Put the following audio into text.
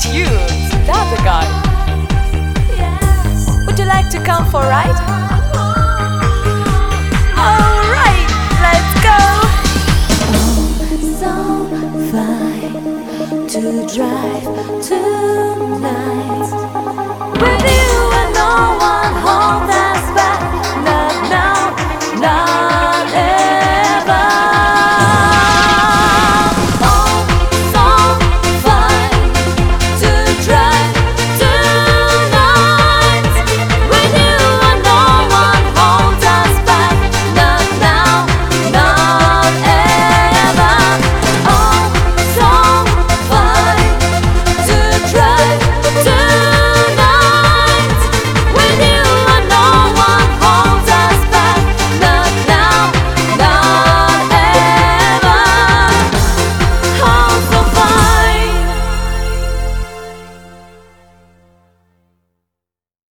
tunes. That's a guy. Would you like to come for a ride? Alright, let's go. Oh, so fine to drive to